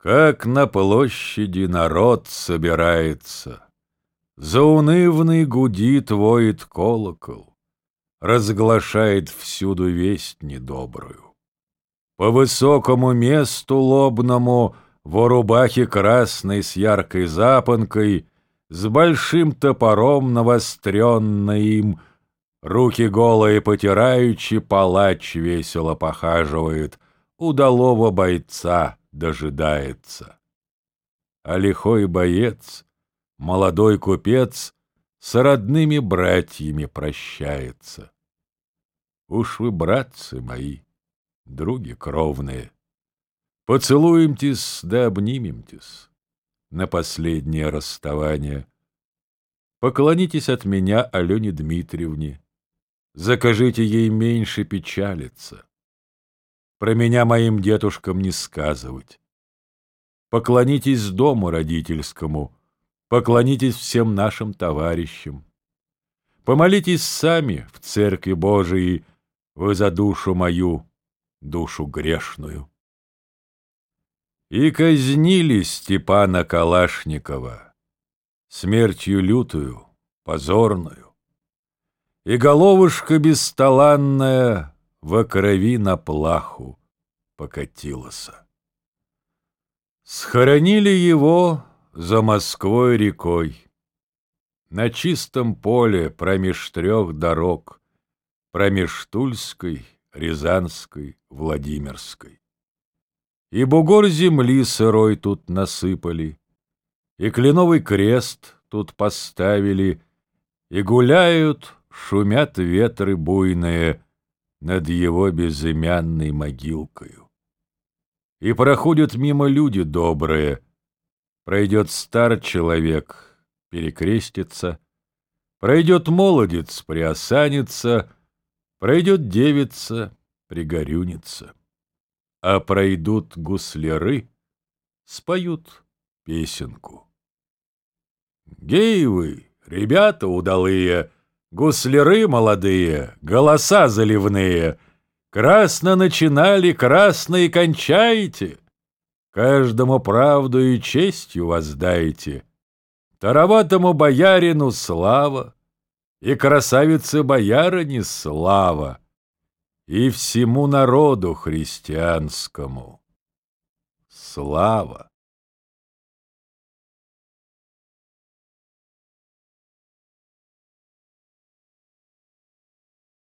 Как на площади народ собирается, Заунывный гудит, воет колокол, Разглашает всюду весть недобрую. По высокому месту лобному В рубахе красной с яркой запонкой С большим топором навостренной им Руки голые потираючи, палач весело похаживает, Удалого бойца дожидается. А лихой боец, молодой купец, С родными братьями прощается. Уж вы, братцы мои, други кровные, Поцелуемтесь да обнимемтесь На последнее расставание. Поклонитесь от меня Алене Дмитриевне, Закажите ей меньше печалиться. Про меня моим дедушкам не сказывать. Поклонитесь дому родительскому, поклонитесь всем нашим товарищам. Помолитесь сами в церкви Божией вы за душу мою, душу грешную. И казнили Степана Калашникова смертью лютую, позорную, и головушка бесталанная во крови на плаху покатилась. Схоронили его за Москвой рекой, На чистом поле промеж трех дорог, Промеж Тульской, Рязанской, Владимирской. И бугор земли сырой тут насыпали, И кленовый крест тут поставили, И гуляют, шумят ветры буйные, над его безымянной могилкою. И проходят мимо люди добрые, пройдет стар человек, перекрестится, пройдет молодец, приосанится, пройдет девица, пригорюнится. А пройдут гусляры, споют песенку. Гей вы, ребята удалые, Гусляры молодые, голоса заливные, Красно начинали, красно и кончаете. Каждому правду и честью воздайте. Тароватому боярину слава, И красавице боярине слава, И всему народу христианскому слава.